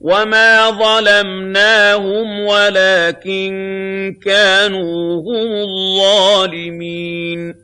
وَمَا ظَلَمْنَاهُمْ وَلَٰكِن كَانُوا هُمُ الظَّالِمِينَ